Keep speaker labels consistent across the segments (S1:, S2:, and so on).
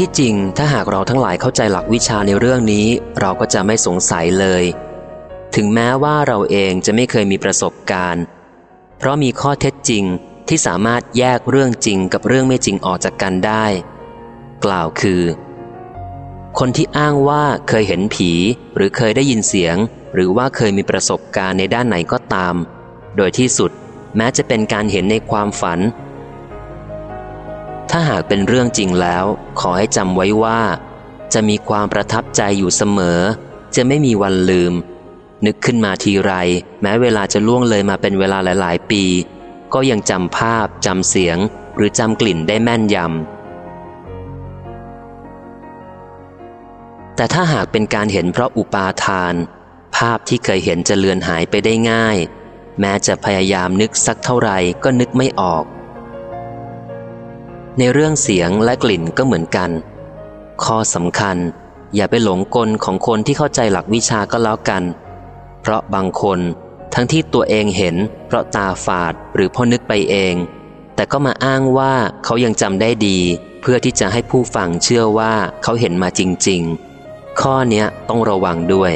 S1: ที่จริงถ้าหากเราทั้งหลายเข้าใจหลักวิชาในเรื่องนี้ เราก็จะไม่สงสัยเลย ถึงแม้ว่าเราเองจะไม่เคยมีประสบการณ์ เพราะมีข้อเท็จจริงที่สามารถแยกเรื่องจริงกับเรื่องไม่จริงออกจากกันได้ กล่าวคือ คนที่อ้างว่าเคยเห็นผี หรือเคยได้ยินเสียง หรือว่าเคยมีประสบการณ์ในด้านไหนก็ตาม โดยที่สุด แม้จะเป็นการเห็นในความฝัน ถ้าหากเป็นเรื่องจริงแล้ว ขอให้จำไว้ว่า จะมีความประทับใจอยู่เสมอ จะไม่มีวันลืม นึกขึ้นมาทีไร แม้เวลาจะล่วงเลยมาเป็นเวลาหลาย ๆ ปี ก็ยังจำภาพจำเสียง หรือจำกลิ่นได้แม่นยำแต่ถ้าหากเป็นการเห็นเพราะอุปาทาน ภาพที่เคยเห็นจะเลือนหายไปได้ง่าย แม้จะพยายามนึกสักเท่าไหร่ก็นึกไม่ออก ในเรื่องเสียงและกลิ่นก็เหมือนกัน ข้อสำคัญ อย่าไปหลงกลของคนที่เข้าใจหลักวิชาก็แล้วกัน เพราะบางคนทั้งที่ตัวเองเห็น เพราะตาฝาดหรือพอนึกไปเอง แต่ก็มาอ้างว่าเขายังจำได้ดี เพื่อที่จะให้ผู้ฟังเชื่อว่าเขาเห็นมาจริง ๆ ข้อนี้ต้องระวังด้วย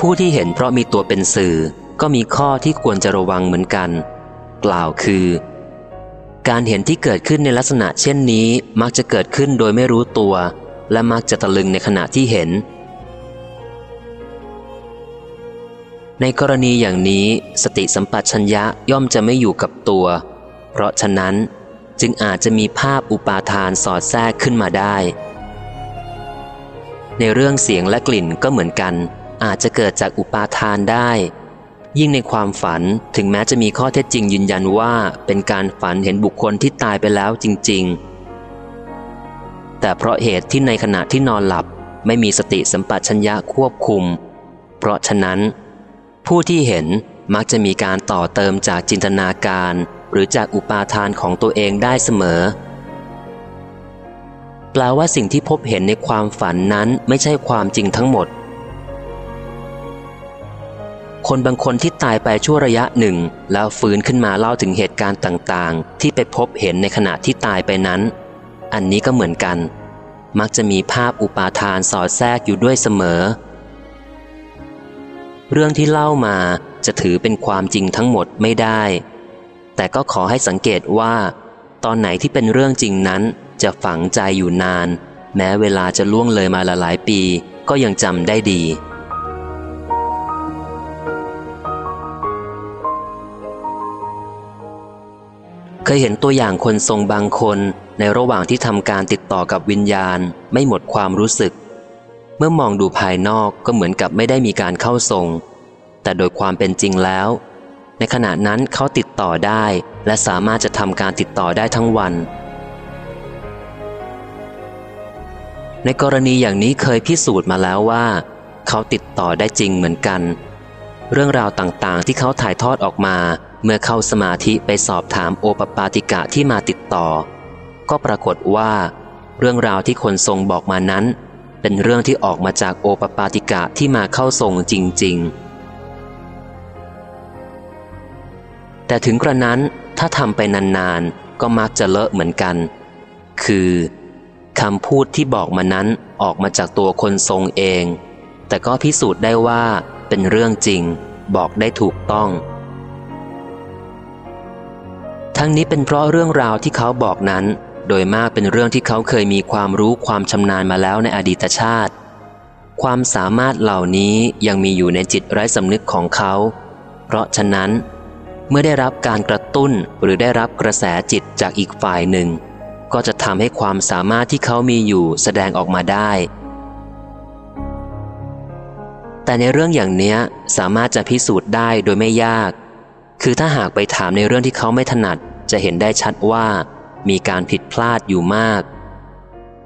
S1: ผู้ที่เห็นเพราะมีตัวเป็นสื่อ ก็มีข้อที่ควรจะระวังเหมือนกัน กล่าวคือ การเห็นที่เกิดขึ้นในลักษณะเช่นนี้มักจะเกิดขึ้นโดยไม่รู้ตัว และมักจะตะลึงในขณะที่เห็น ในกรณีอย่างนี้สติสัมปชัญญะย่อมจะไม่อยู่กับตัว เพราะฉะนั้นจึงอาจจะมีภาพอุปาทานสอดแทรกขึ้นมาได้ ในเรื่องเสียงและกลิ่นก็เหมือนกัน อาจจะเกิดจากอุปาทานได้ ยิ่งในความฝันถึงแม้จะมีข้อเท็จจริงยืนยันว่าเป็นการฝันเห็นบุคคลที่ตายไปแล้วจริง ๆ แต่เพราะเหตุที่ในขณะที่นอนหลับไม่มีสติสัมปชัญญะควบคุม เพราะฉะนั้น ผู้ที่เห็นมักจะมีการต่อเติมจากจินตนาการ หรือจากอุปาทานของตัวเองได้เสมอ แปลว่าสิ่งที่พบเห็นในความฝันนั้นไม่ใช่ความจริงทั้งหมด คนบางคนที่ตายไปชั่วระยะหนึ่ง แล้วฟื้นขึ้นมาเล่าถึงเหตุการณ์ต่างๆ ที่ไปพบเห็นในขณะที่ตายไปนั้น อันนี้ก็เหมือนกัน มักจะมีภาพอุปาทานสอดแทรกอยู่ด้วยเสมอ เรื่องที่เล่ามาจะถือเป็นความจริงทั้งหมดไม่ได้ แต่ก็ขอให้สังเกตว่า ตอนไหนที่เป็นเรื่องจริงนั้นจะฝังใจอยู่นาน แม้เวลาจะล่วงเลยมาหลายปี ก็ยังจำได้ดี เคยเห็นตัวอย่างคนทรงบางคนในระหว่างที่ทำการติดต่อกับวิญญาณ ไม่หมดความรู้สึก เมื่อมองดูภายนอกก็เหมือนกับไม่ได้มีการเข้าทรง แต่โดยความเป็นจริงแล้ว ในขณะนั้นเขาติดต่อได้ และสามารถจะทำการติดต่อได้ทั้งวัน ในกรณีอย่างนี้เคยพิสูจน์มาแล้วว่า เขาติดต่อได้จริงเหมือนกัน เรื่องราวต่างๆ ที่เขาถ่ายทอดออกมา เมื่อเข้าสมาธิไปสอบถามโอปปาติกะที่มาติดต่อ ก็ปรากฏว่า เรื่องราวที่คนทรงบอกมานั้น เป็นเรื่องที่ออกมาจากโอปปาติกะที่มาเข้าทรงจริง ๆ แต่ถึงกระนั้นถ้าทำไปนานๆ ก็มักจะเลอะเหมือนกัน คือคำพูดที่บอกมานั้นออกมาจากตัวคนทรงเอง แต่ก็พิสูจน์ได้ว่าเป็นเรื่องจริง บอกได้ถูกต้อง ทั้งนี้เป็นเพราะเรื่องราวที่เขาบอกนั้น โดยมากเป็นเรื่องที่เขาเคยมีความรู้ความชำนาญมาแล้วในอดีตชาติ ความสามารถเหล่านี้ยังมีอยู่ในจิตไร้สำนึกของเขา เพราะฉะนั้น เมื่อได้รับการกระตุ้นหรือได้รับกระแสจิตจากอีกฝ่ายหนึ่ง ก็จะทำให้ความสามารถที่เขามีอยู่แสดงออกมาได้แต่ในเรื่องอย่างนี้สามารถจะพิสูจน์ได้โดยไม่ยาก คือถ้าหากไปถามในเรื่องที่เขาไม่ถนัด จะเห็นได้ชัดว่ามีการผิดพลาดอยู่มาก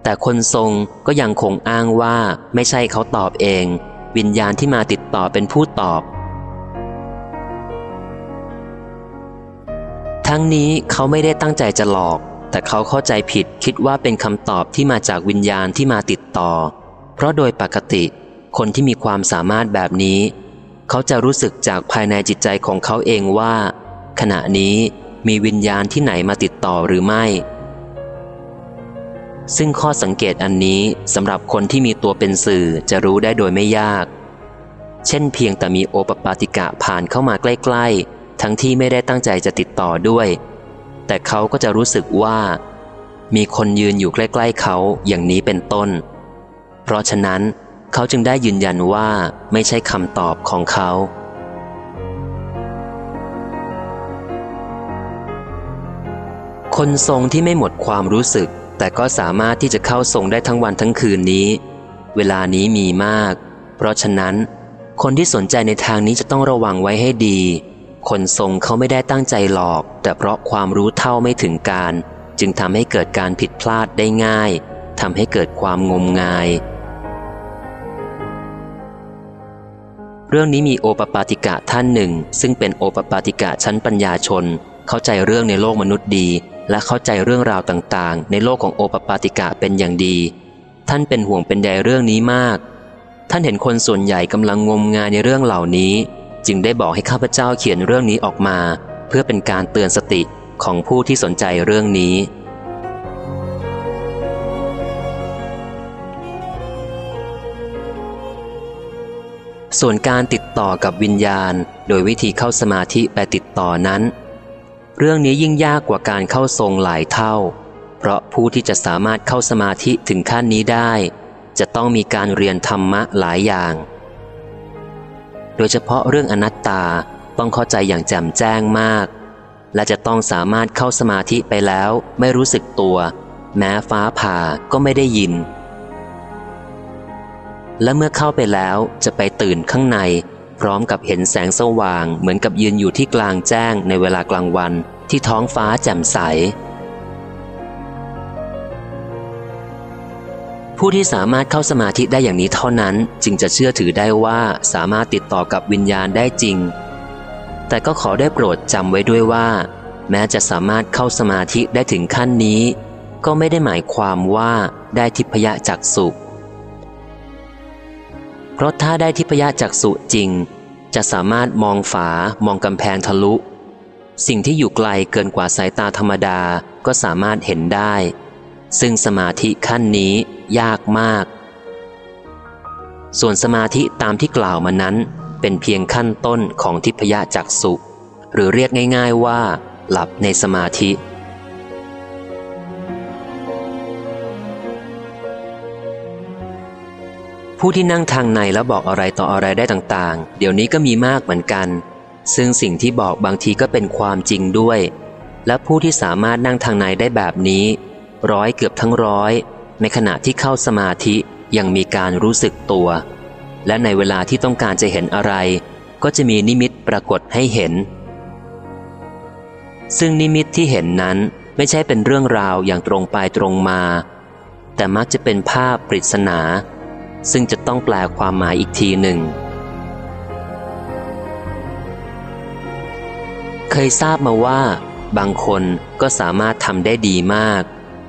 S1: แต่คนทรงก็ยังคงอ้างว่าไม่ใช่เขาตอบเอง วิญญาณที่มาติดต่อเป็นผู้ตอบ ทั้งนี้เขาไม่ได้ตั้งใจจะหลอก แต่เขาเข้าใจผิดคิดว่าเป็นคำตอบที่มาจากวิญญาณที่มาติดต่อ เพราะโดยปกติ คนที่มีความสามารถแบบนี้ เขาจะรู้สึกจากภายในจิตใจของเขาเองว่า ขณะนี้มีวิญญาณที่ไหนมาติดต่อหรือไม่ ซึ่งข้อสังเกตอันนี้สำหรับคนที่มีตัวเป็นสื่อจะรู้ได้โดยไม่ยาก เช่นเพียงแต่มีโอปปาติกะผ่านเข้ามาใกล้ ๆ ทั้งที่ไม่ได้ตั้งใจจะติดต่อด้วย แต่เขาก็จะรู้สึกว่า มีคนยืนอยู่ใกล้ ๆ เขาอย่างนี้เป็นต้น เพราะฉะนั้น เขาจึงได้ยืนยันว่าไม่ใช่คำตอบของเขา คนทรงที่ไม่หมดความรู้สึก แต่ก็สามารถที่จะเข้าทรงได้ทั้งวันทั้งคืนนี้ เวลานี้มีมาก เพราะฉะนั้น คนที่สนใจในทางนี้จะต้องระวังไว้ให้ดี คนทรงเขาไม่ได้ตั้งใจหลอก แต่เพราะความรู้เท่าไม่ถึงการ จึงทำให้เกิดการผิดพลาดได้ง่ายทำให้เกิดความงมงาย เรื่องนี้มีโอปปาติกะท่านหนึ่ง ซึ่งเป็นโอปปาติกะชั้นปัญญาชน เข้าใจเรื่องในโลกมนุษย์ดี และเข้าใจเรื่องราวต่างๆ ในโลกของโอปปาติกะเป็นอย่างดี ท่านเป็นห่วงเป็นใยเรื่องนี้มาก ท่านเห็นคนส่วนใหญ่กำลังงมงายในเรื่องเหล่านี้ จึงได้บอกให้ข้าพเจ้าเขียนเรื่องนี้ออกมา เพื่อเป็นการเตือนสติของผู้ที่สนใจเรื่องนี้ ส่วนการติดต่อกับวิญญาณ โดยวิธีเข้าสมาธิไปติดต่อนั้น เรื่องนี้ยิ่งยากกว่าการเข้าทรงหลายเท่า เพราะผู้ที่จะสามารถเข้าสมาธิถึงขั้นนี้ได้ จะต้องมีการเรียนธรรมะหลายอย่าง โดยเฉพาะเรื่องอนัตตาต้องเข้าใจอย่างแจ่มแจ้งมาก และจะต้องสามารถเข้าสมาธิไปแล้วไม่รู้สึกตัว แม้ฟ้าผ่าก็ไม่ได้ยิน และเมื่อเข้าไปแล้วจะไปตื่นข้างใน พร้อมกับเห็นแสงสว่าง เหมือนกับยืนอยู่ที่กลางแจ้งในเวลากลางวันที่ท้องฟ้าแจ่มใส ผู้ที่สามารถเข้าสมาธิได้อย่างนี้เท่านั้น จึงจะเชื่อถือได้ว่าสามารถติดต่อกับวิญญาณได้จริง แต่ก็ขอได้โปรดจำไว้ด้วยว่า แม้จะสามารถเข้าสมาธิได้ถึงขั้นนี้ ก็ไม่ได้หมายความว่าได้ทิพยจักสุ เพราะถ้าได้ทิพยจักษุจริง จะสามารถมองฝามองกำแพงทะลุ สิ่งที่อยู่ไกลเกินกว่าสายตาธรรมดาก็สามารถเห็นได้ ซึ่งสมาธิขั้นนี้ยากมาก ส่วนสมาธิตามที่กล่าวมานั้น เป็นเพียงขั้นต้นของทิพยจักษุหรือเรียกง่าย ๆว่า หลับในสมาธิ ผู้ที่นั่งทางในแล้วบอกอะไรต่ออะไรได้ต่างๆ เดี๋ยวนี้ก็มีมากเหมือนกัน ซึ่งสิ่งที่บอกบางทีก็เป็นความจริงด้วย และผู้ที่สามารถนั่งทางในได้แบบนี้ ร้อยเกือบทั้งร้อย ในขณะที่เข้าสมาธิยังมีการรู้สึกตัว และในเวลาที่ต้องการจะเห็นอะไร ก็จะมีนิมิตปรากฏให้เห็น ซึ่งนิมิตที่เห็นนั้นไม่ใช่เป็นเรื่องราวอย่างตรงไปตรงมา แต่มักจะเป็นภาพปริศนา ซึ่งจะต้องแปลความหมายอีกทีหนึ่ง เคยทราบมาว่า บางคนก็สามารถทำได้ดีมาก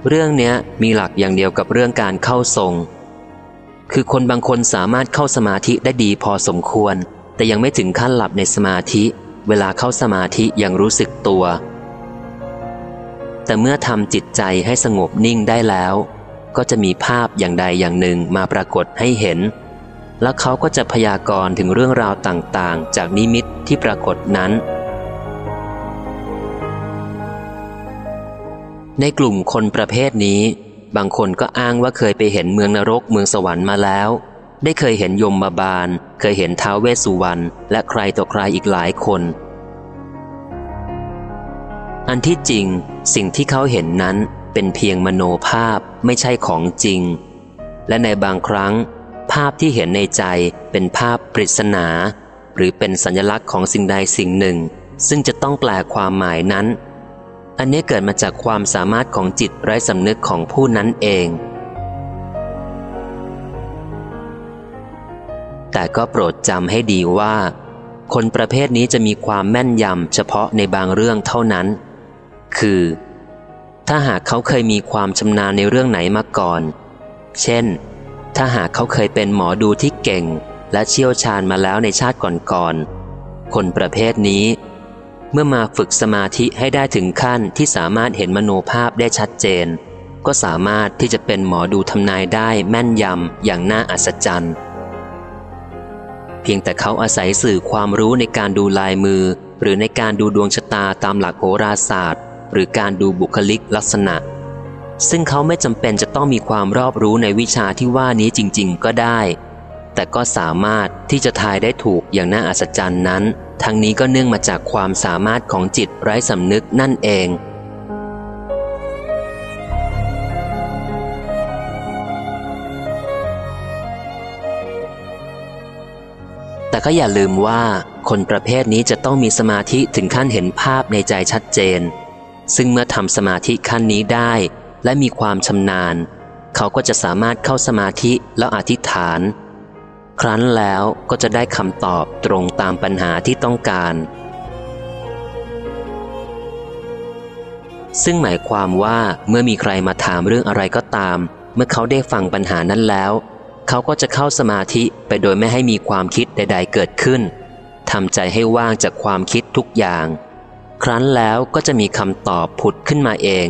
S1: เรื่องนี้มีหลักอย่างเดียวกับเรื่องการเข้าทรง คือคนบางคนสามารถเข้าสมาธิได้ดีพอสมควร แต่ยังไม่ถึงขั้นหลับในสมาธิ เวลาเข้าสมาธิยังรู้สึกตัว แต่เมื่อทำจิตใจให้สงบนิ่งได้แล้ว ก็จะมีภาพอย่างใดอย่างหนึ่งมาปรากฏให้เห็น แล้วเขาก็จะพยากรณ์ถึงเรื่องราวต่างๆ จากนิมิตที่ปรากฏนั้น ในกลุ่มคนประเภทนี้ บางคนก็อ้างว่าเคยไปเห็นเมืองนรกเมืองสวรรค์มาแล้ว ได้เคยเห็นยมมาบาล เคยเห็นท้าวเวสสุวรรณและใครต่อใครอีกหลายคนอันที่จริงสิ่งที่เขาเห็นนั้น เป็นเพียงมโนภาพไม่ใช่ของจริง และในบางครั้ง ภาพที่เห็นในใจเป็นภาพปริศนา หรือเป็นสัญลักษณ์ของสิ่งใดสิ่งหนึ่ง ซึ่งจะต้องแปลความหมายนั้น อันนี้เกิดมาจากความสามารถของจิตไร้สำนึกของผู้นั้นเอง แต่ก็โปรดจำให้ดีว่า คนประเภทนี้จะมีความแม่นยำเฉพาะในบางเรื่องเท่านั้น คือ ถ้าหากเขาเคยมีความชำนาญในเรื่องไหนมาก่อน เช่น ถ้าหากเขาเคยเป็นหมอดูที่เก่ง และเชี่ยวชาญมาแล้วในชาติก่อนๆ คนประเภทนี้ เมื่อมาฝึกสมาธิให้ได้ถึงขั้นที่สามารถเห็นมโนภาพได้ชัดเจน ก็สามารถที่จะเป็นหมอดูทำนายได้แม่นยำอย่างน่าอัศจรรย์ เพียงแต่เขาอาศัยสื่อความรู้ในการดูลายมือ หรือในการดูดวงชะตาตามหลักโหราศาสตร์ หรือการดูบุคลิกลักษณะ ซึ่งเขาไม่จำเป็นจะต้องมีความรอบรู้ในวิชาที่ว่านี้จริง ๆ ก็ได้ แต่ก็สามารถที่จะทายได้ถูกอย่างน่าอัศจรรย์นั้น ทั้งนี้ก็เนื่องมาจากความสามารถของจิตไร้สำนึกนั่นเองแต่ก็อย่าลืมว่าคนประเภทนี้จะต้องมีสมาธิถึงขั้นเห็นภาพในใจชัดเจน ซึ่งเมื่อทำสมาธิขั้นนี้ได้ และมีความชำนาญ เขาก็จะสามารถเข้าสมาธิแล้วอธิษฐาน ครั้นแล้วก็จะได้คำตอบตรงตามปัญหาที่ต้องการ ซึ่งหมายความว่าเมื่อมีใครมาถามเรื่องอะไรก็ตาม เมื่อเขาได้ฟังปัญหานั้นแล้ว เขาก็จะเข้าสมาธิไปโดยไม่ให้มีความคิดใด ๆ เกิดขึ้นทำใจให้ว่างจากความคิดทุกอย่าง ครั้นแล้วก็จะมีคำตอบผุดขึ้นมาเอง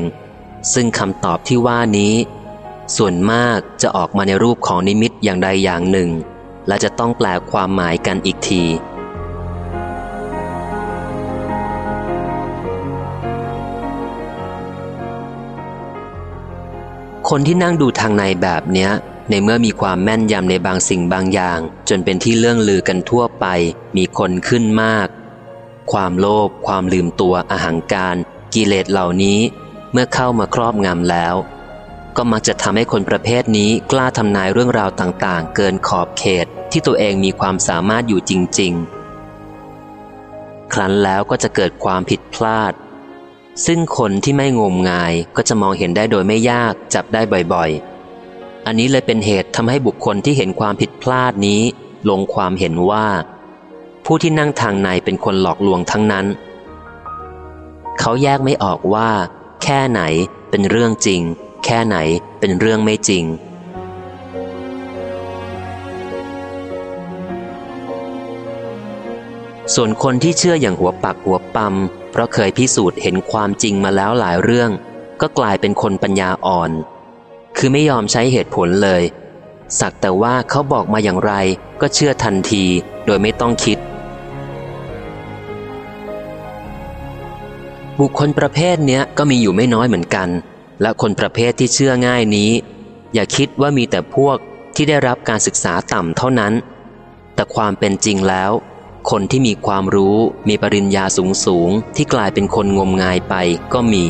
S1: ซึ่งคำตอบที่ว่านี้ ส่วนมากจะออกมาในรูปของนิมิตอย่างใดอย่างหนึ่ง และจะต้องแปลความหมายกันอีกที คนที่นั่งดูทางในแบบเนี้ยในเมื่อมีความแม่นยำในบางสิ่งบางอย่าง จนเป็นที่เรื่องลือกันทั่วไป มีคนขึ้นมาก ความโลภความลืมตัวอาหังการ กิเลสเหล่านี้เมื่อเข้ามาครอบงำแล้ว ก็มักจะทำให้คนประเภทนี้กล้าทำนายเรื่องราวต่างๆ เกินขอบเขตที่ตัวเองมีความสามารถอยู่จริง ๆ ครั้นแล้วก็จะเกิดความผิดพลาด ซึ่งคนที่ไม่งมงายก็จะมองเห็นได้โดยไม่ยากจับได้บ่อยๆ อันนี้เลยเป็นเหตุทำให้บุคคลที่เห็นความผิดพลาดนี้ ลงความเห็นว่า ผู้ที่นั่งทางในเป็นคนหลอกลวงทั้งนั้น เขาแยกไม่ออกว่า แค่ไหนเป็นเรื่องจริง แค่ไหนเป็นเรื่องไม่จริง ส่วนคนที่เชื่ออย่างหัวปักหัวปั๊มเพราะเคยพิสูจน์เห็นความจริงมาแล้วหลายเรื่อง ก็กลายเป็นคนปัญญาอ่อน คือไม่ยอมใช้เหตุผลเลยสักแต่ว่าเขาบอกมาอย่างไรก็เชื่อทันทีโดยไม่ต้องคิด บุคคลประเภทเนี้ยก็มีอยู่ไม่น้อยเหมือนกัน และคนประเภทที่เชื่อง่ายนี้ อย่าคิดว่ามีแต่พวกที่ได้รับการศึกษาต่ำเท่านั้น แต่ความเป็นจริงแล้ว คนที่มีความรู้มีปริญญาสูงสูงที่กลายเป็นคนงมงายไปก็มี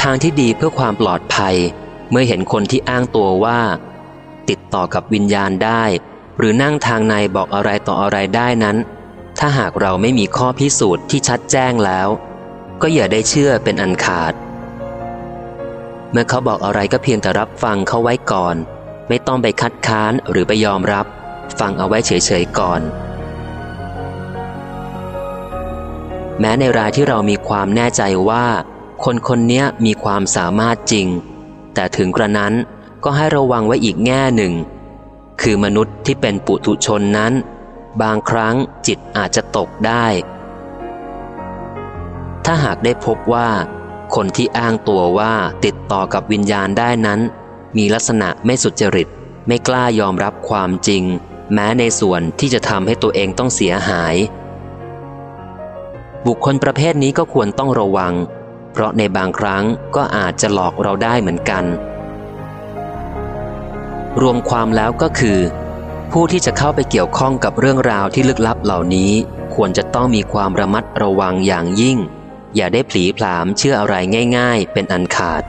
S1: ทางที่ดีเพื่อความปลอดภัย เมื่อเห็นคนที่อ้างตัวว่า ติดต่อกับวิญญาณได้ หรือนั่งทางในบอกอะไรต่ออะไรได้นั้น ถ้าหากเราไม่มีข้อพิสูจน์ที่ชัดแจ้งแล้ว ก็อย่าได้เชื่อเป็นอันขาด เมื่อเขาบอกอะไรก็เพียงแต่รับฟังเขาไว้ก่อน ไม่ต้องไปคัดค้านหรือไปยอมรับ ฟังเอาไว้เฉยๆก่อน แม้ในรายที่เรามีความแน่ใจว่า คนคนนี้มีความสามารถจริง แต่ถึงกระนั้นก็ให้ระวังไว้อีกแง่หนึ่ง คือมนุษย์ที่เป็นปุถุชนนั้น บางครั้งจิตอาจจะตกได้ ถ้าหากได้พบว่า คนที่อ้างตัวว่าติดต่อกับวิญญาณได้นั้น มีลักษณะไม่สุจริต ไม่กล้ายอมรับความจริง แม้ในส่วนที่จะทำให้ตัวเองต้องเสียหาย บุคคลประเภทนี้ก็ควรต้องระวัง เพราะในบางครั้งก็อาจจะหลอกเราได้เหมือนกัน รวมความแล้วก็คือ ผู้ที่จะเข้าไปเกี่ยวข้องกับเรื่องราวที่ลึกลับเหล่านี้ ควรจะต้องมีความระมัดระวังอย่างยิ่ง อย่าได้ผลีผลามเชื่ออะไรง่าย ๆ เป็นอันขาด